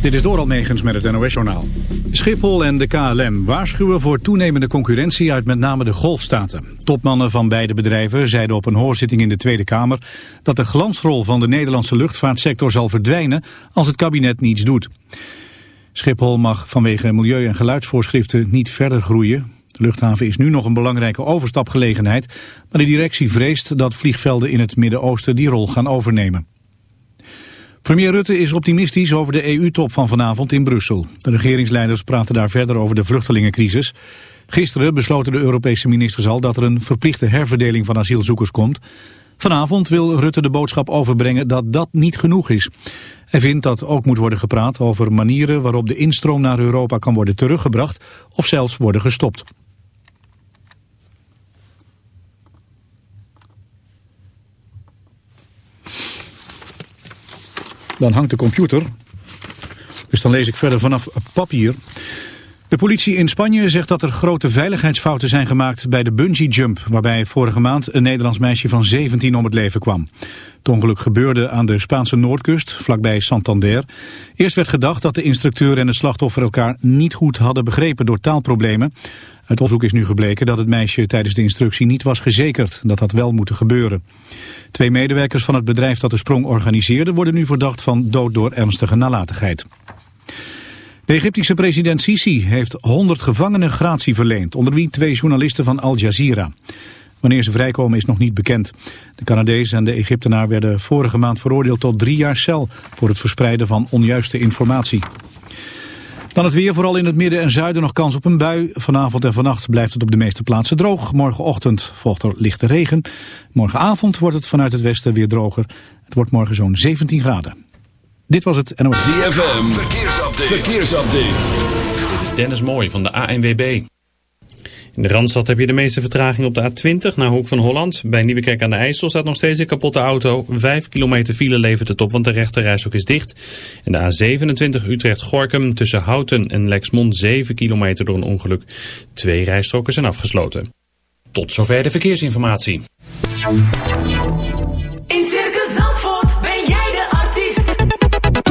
Dit is Doral Megens met het NOS-journaal. Schiphol en de KLM waarschuwen voor toenemende concurrentie uit met name de golfstaten. Topmannen van beide bedrijven zeiden op een hoorzitting in de Tweede Kamer... dat de glansrol van de Nederlandse luchtvaartsector zal verdwijnen als het kabinet niets doet. Schiphol mag vanwege milieu- en geluidsvoorschriften niet verder groeien. De luchthaven is nu nog een belangrijke overstapgelegenheid... maar de directie vreest dat vliegvelden in het Midden-Oosten die rol gaan overnemen. Premier Rutte is optimistisch over de EU-top van vanavond in Brussel. De regeringsleiders praten daar verder over de vluchtelingencrisis. Gisteren besloten de Europese ministers al dat er een verplichte herverdeling van asielzoekers komt. Vanavond wil Rutte de boodschap overbrengen dat dat niet genoeg is. Hij vindt dat ook moet worden gepraat over manieren waarop de instroom naar Europa kan worden teruggebracht of zelfs worden gestopt. Dan hangt de computer. Dus dan lees ik verder vanaf papier. De politie in Spanje zegt dat er grote veiligheidsfouten zijn gemaakt bij de bungee jump, waarbij vorige maand een Nederlands meisje van 17 om het leven kwam. Het ongeluk gebeurde aan de Spaanse noordkust, vlakbij Santander. Eerst werd gedacht dat de instructeur en het slachtoffer elkaar niet goed hadden begrepen door taalproblemen. Uit onderzoek is nu gebleken dat het meisje tijdens de instructie niet was gezekerd. Dat had wel moeten gebeuren. Twee medewerkers van het bedrijf dat de sprong organiseerde... worden nu verdacht van dood door ernstige nalatigheid. De Egyptische president Sisi heeft 100 gevangenen gratie verleend... onder wie twee journalisten van Al Jazeera. Wanneer ze vrijkomen is nog niet bekend. De Canadees en de Egyptenaar werden vorige maand veroordeeld tot drie jaar cel... voor het verspreiden van onjuiste informatie. Dan het weer, vooral in het midden en zuiden nog kans op een bui. Vanavond en vannacht blijft het op de meeste plaatsen droog. Morgenochtend volgt er lichte regen. Morgenavond wordt het vanuit het westen weer droger. Het wordt morgen zo'n 17 graden. Dit was het NOS. ZFM, verkeersupdate. verkeersupdate. Dit is Dennis Mooij van de ANWB. In de Randstad heb je de meeste vertraging op de A20 naar Hoek van Holland. Bij Nieuwekerk aan de IJssel staat nog steeds een kapotte auto. Vijf kilometer file levert het op, want de rechte is dicht. En de A27 Utrecht-Gorkum tussen Houten en Lexmond 7 kilometer door een ongeluk. Twee rijstroken zijn afgesloten. Tot zover de verkeersinformatie.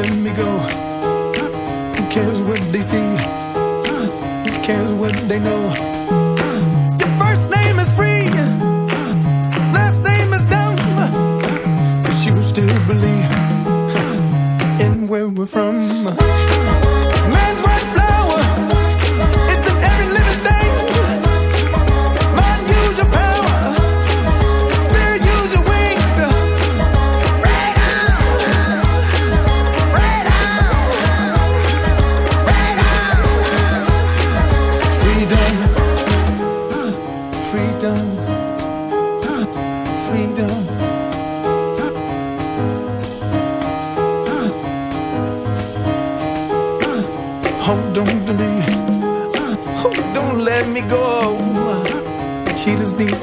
let me go. Who cares what they see? Who cares what they know?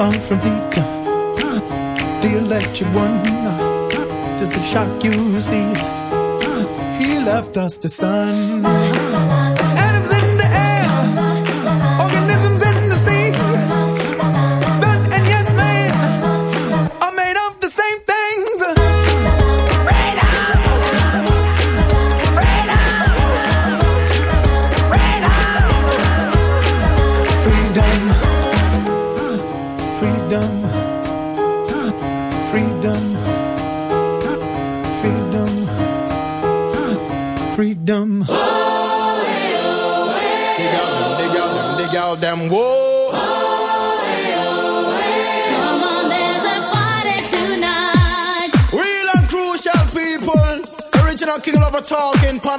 fun from heat. The electric one, does a shock you see. He left us the sun.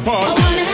support.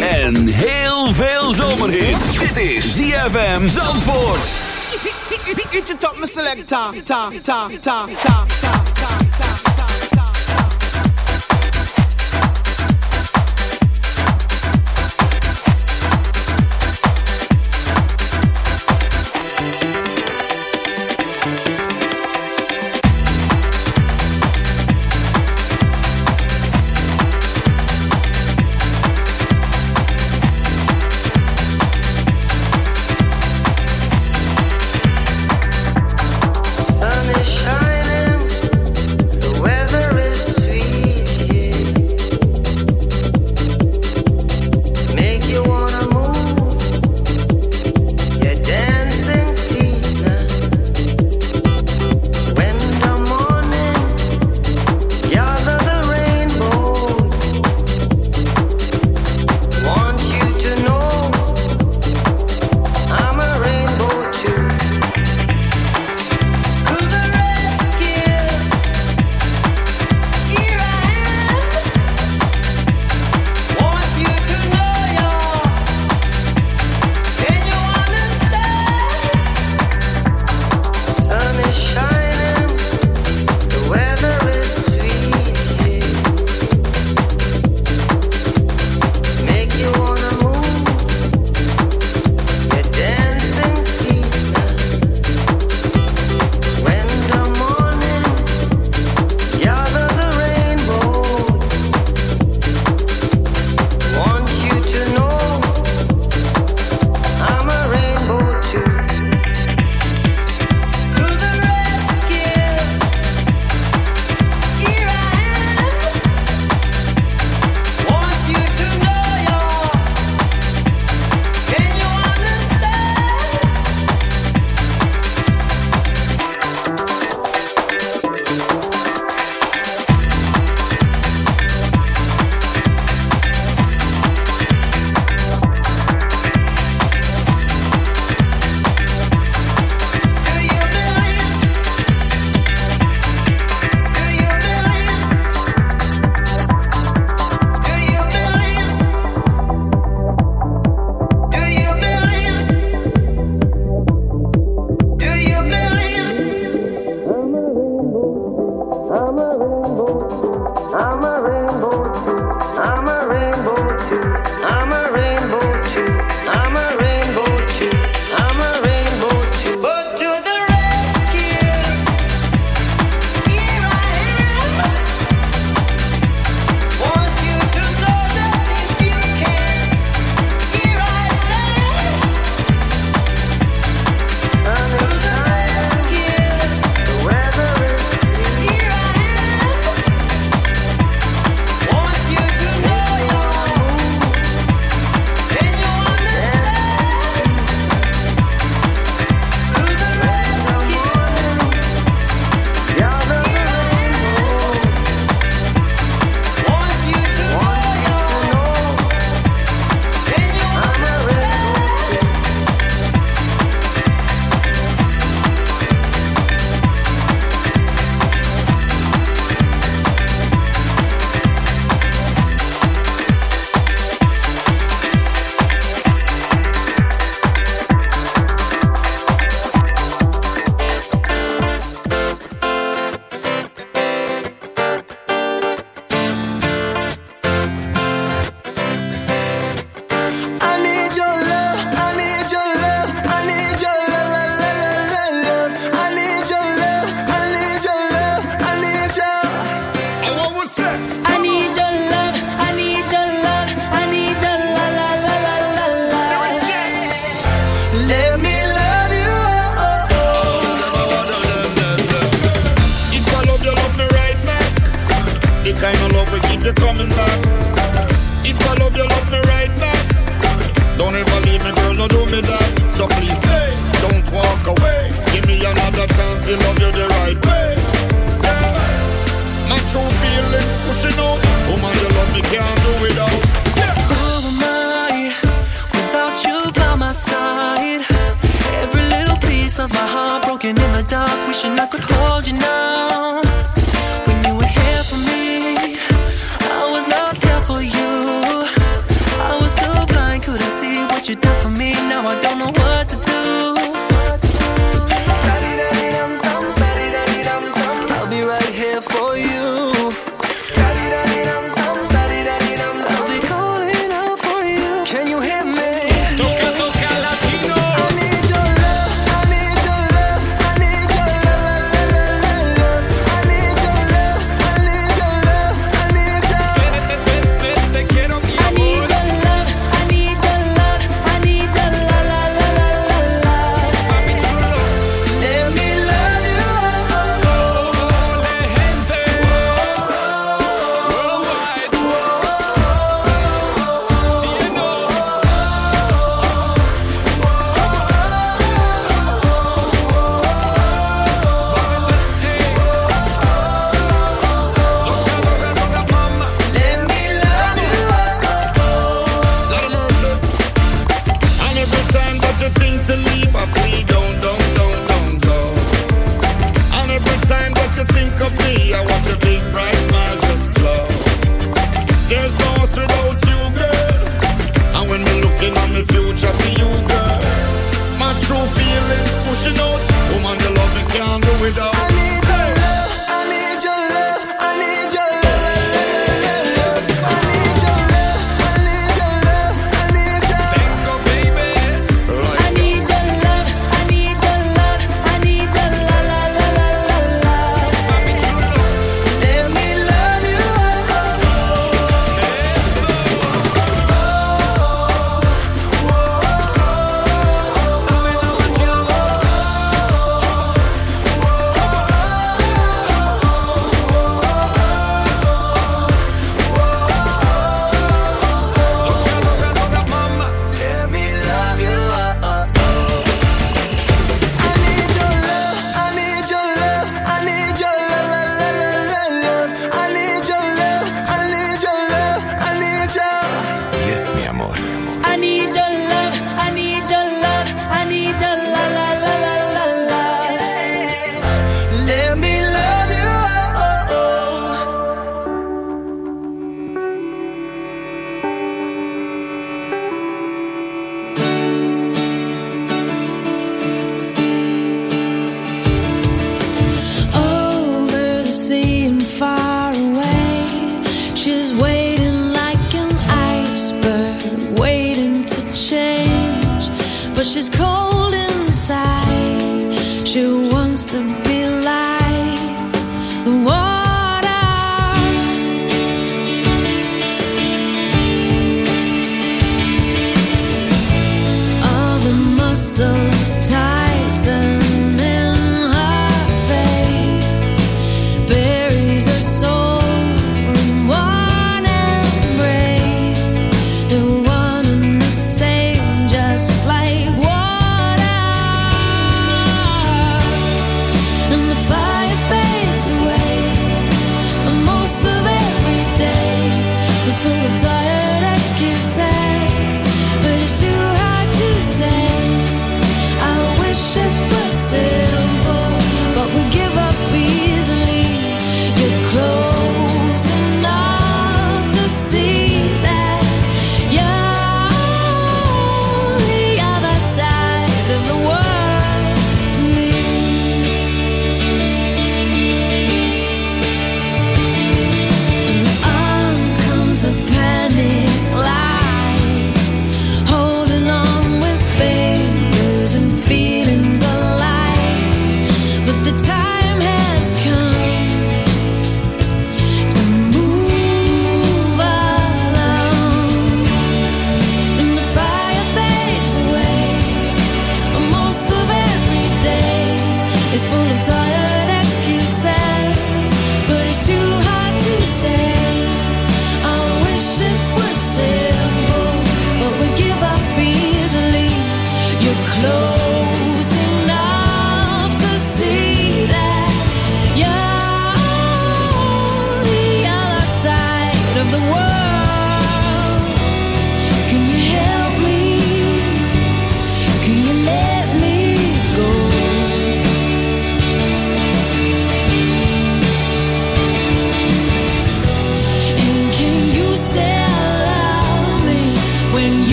en heel veel zomerhit. Dit is ZFM Zandvoort. Eat je top, me selecta, ta, ta, ta, ta, ta, ta.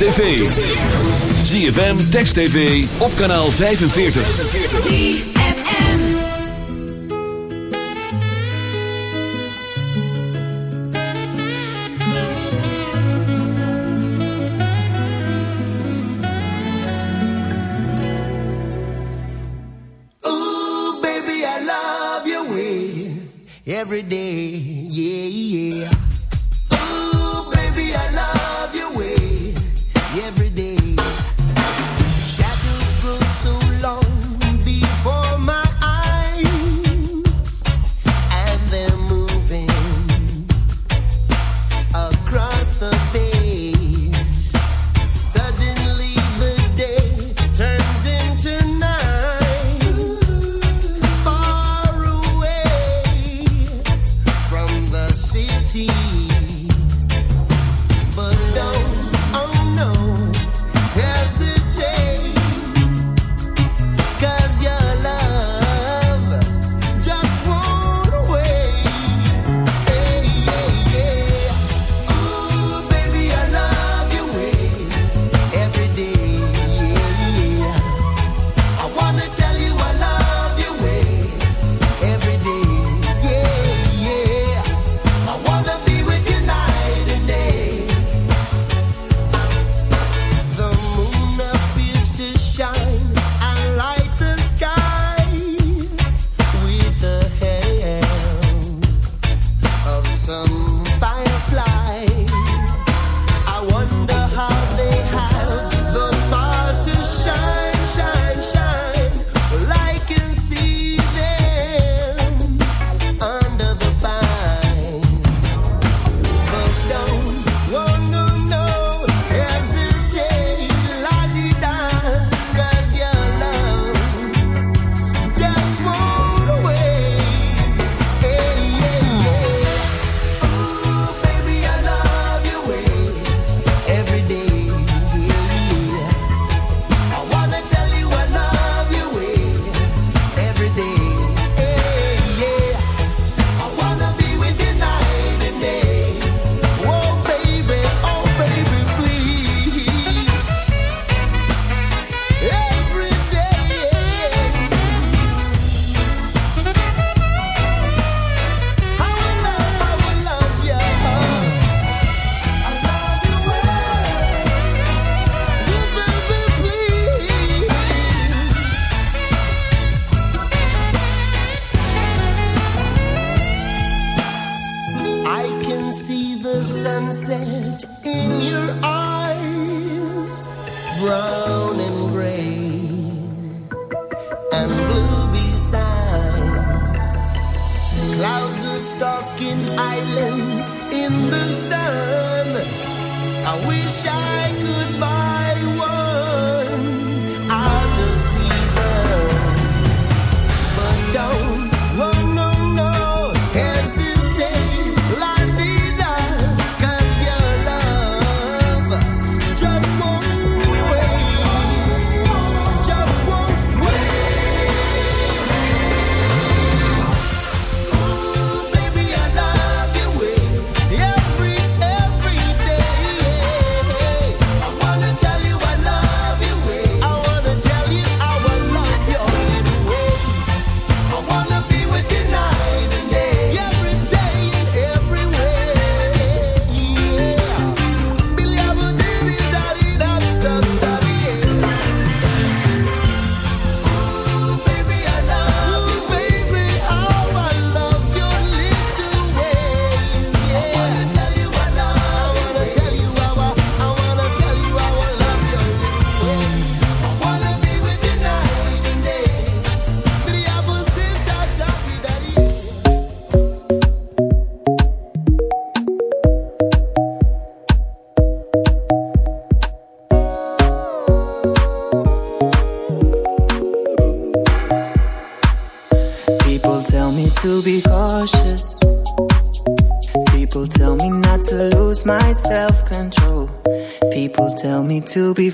tv. ZFM, Text TV, op kanaal 45. ZFM. Ooh, baby, I love your way. Every day, yeah. to be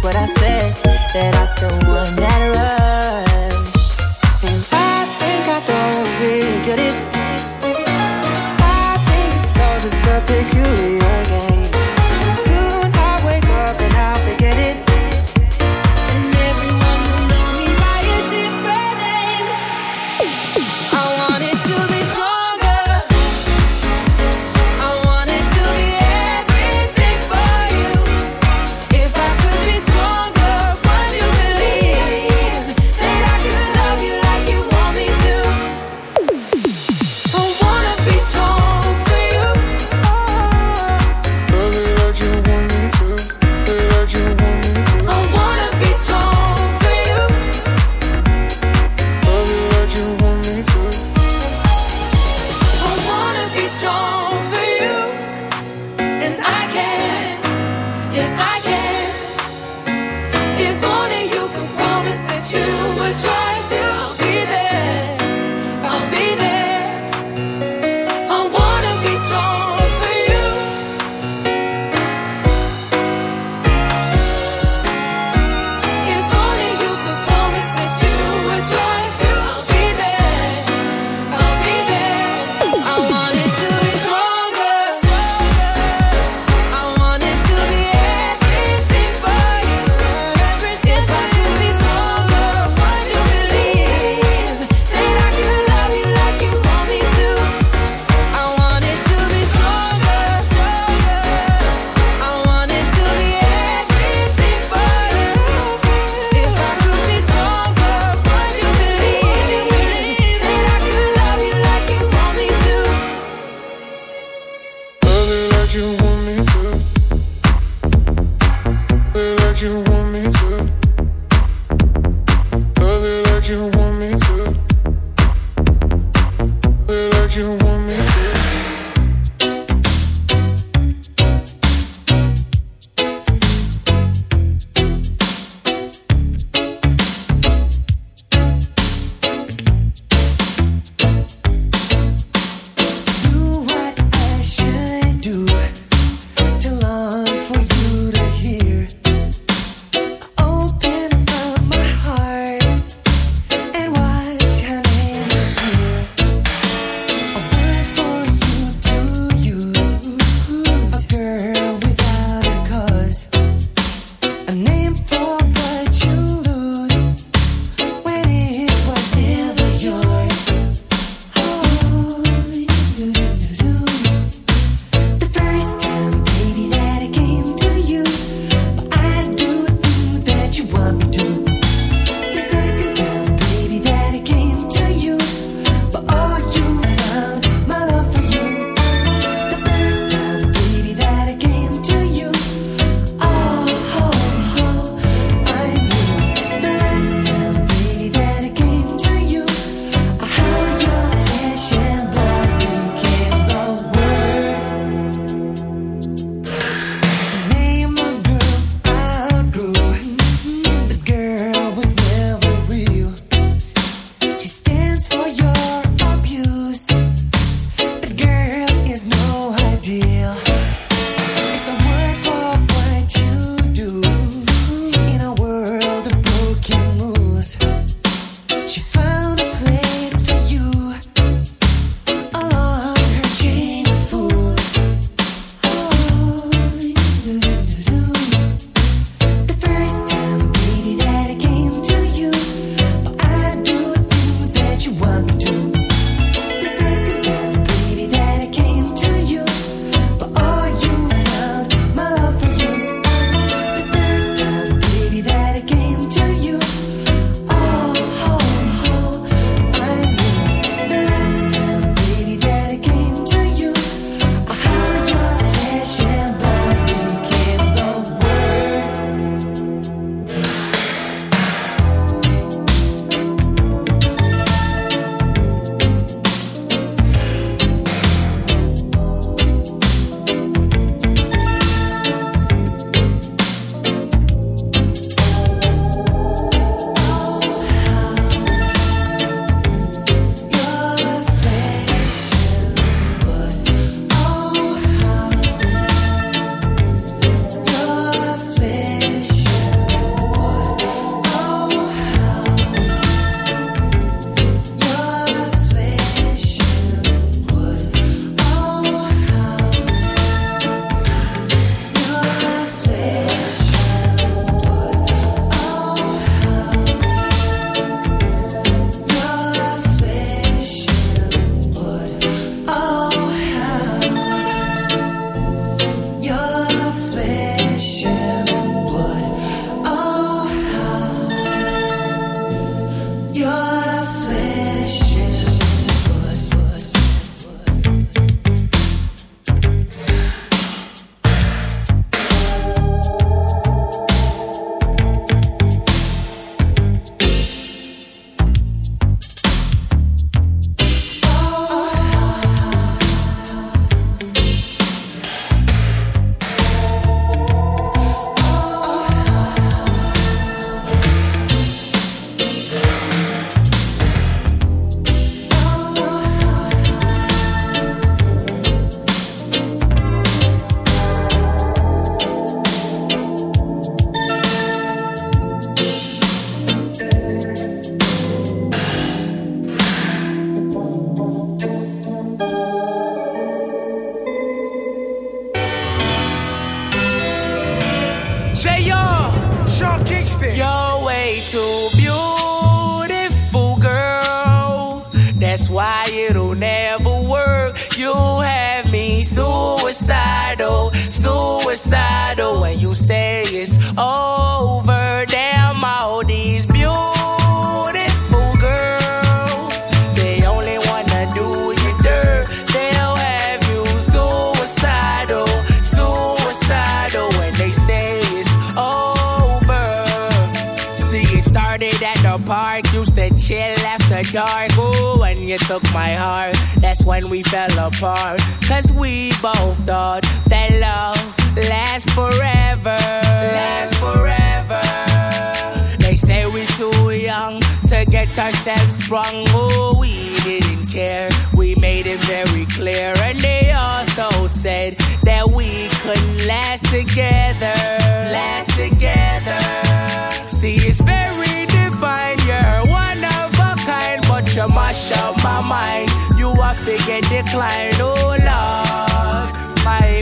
what I said that I still want that rush. And I think I get it. See, it's very divine. You're one of a kind, but you mash up my mind. You are figure decline. Oh, Lord. My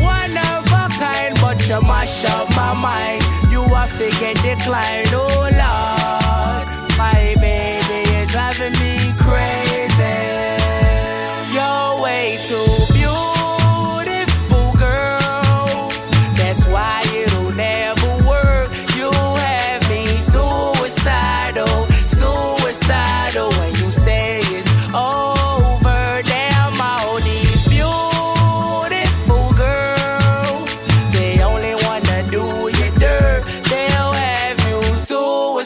you mash up my mind. You are figure decline. Oh, Lord. My baby is driving me crazy.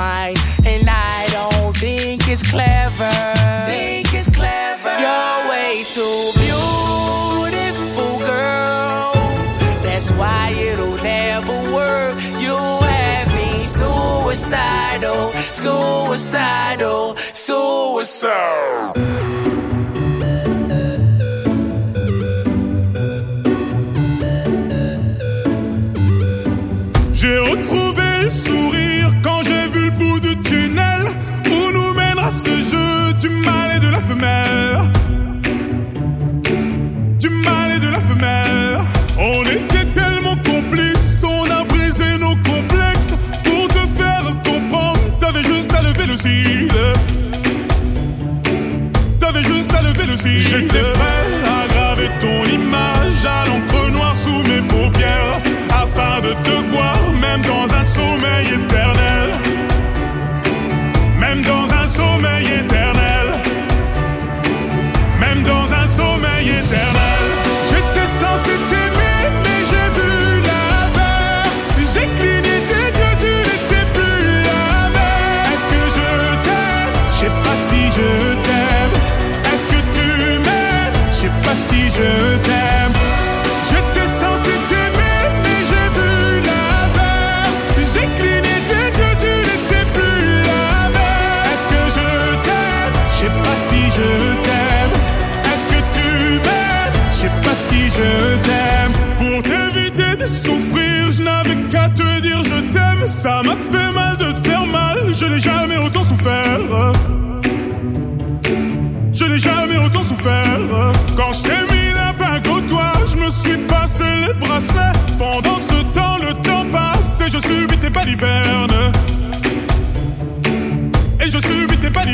I'm losing my mind, and I don't think it's clever. Think it's clever. You're way too beautiful, girl. That's why it'll never work. You have me suicidal, suicidal, suicidal. J'ai retrouvé le sourire quand j'ai ce jeu du mal et de la femelle. Du mal et de la femelle. On était tellement complices, on a brisé nos complexes pour te faire comprendre. T'avais juste à lever le cil. T'avais juste à lever le cil. J'étais prêt à graver ton image à l'encre noire sous mes paupières afin de te voir même dans un sommeil éternel.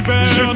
peur.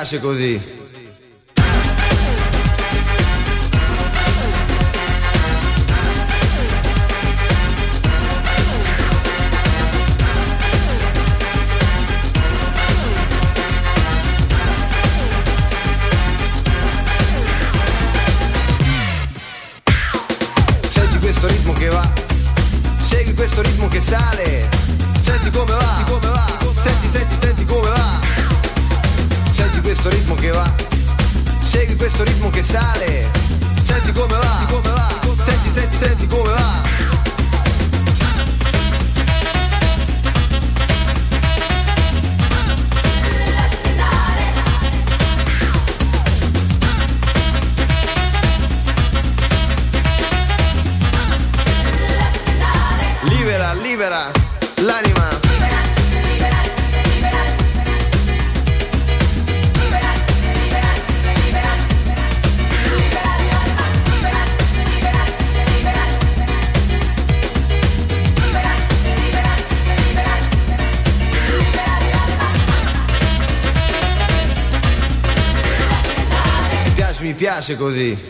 piace così. piace così.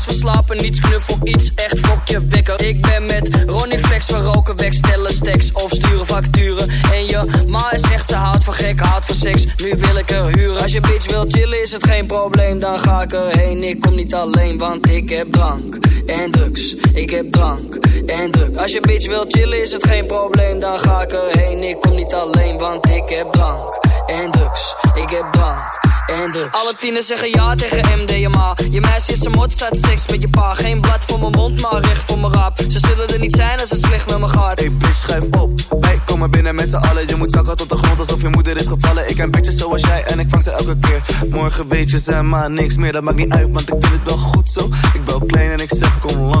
verslapen, niets knuffel, iets echt fokje wekker. Ik ben met Ronnie Flex, we roken weg, stellen stacks of sturen facturen. En je ma is echt, ze houdt van gek, houdt van seks. Nu wil ik er huren. Als je bitch wil chillen, is het geen probleem, dan ga ik erheen. Ik kom niet alleen, want ik heb drank en drugs. Ik heb drank en drugs. Als je bitch wil chillen, is het geen probleem, dan ga ik erheen. Ik kom niet alleen, want ik heb drank en drugs. Ik heb drank en drugs. Alle tieners zeggen ja tegen MDMA. Je meisje een mot, staat seks met je pa. Geen blad voor mijn mond, maar recht voor mijn raap. Ze zullen er niet zijn als het slecht met me gaat. Hey bitch, schuif op. Wij komen binnen met z'n allen. Je moet zakken tot de grond alsof je moeder is gevallen. Ik ken bitches zoals jij en ik vang ze elke keer. Morgen weet je ze maar niks meer. Dat maakt niet uit, want ik vind het wel goed zo. Ik bel klein en ik zeg kom langs bro.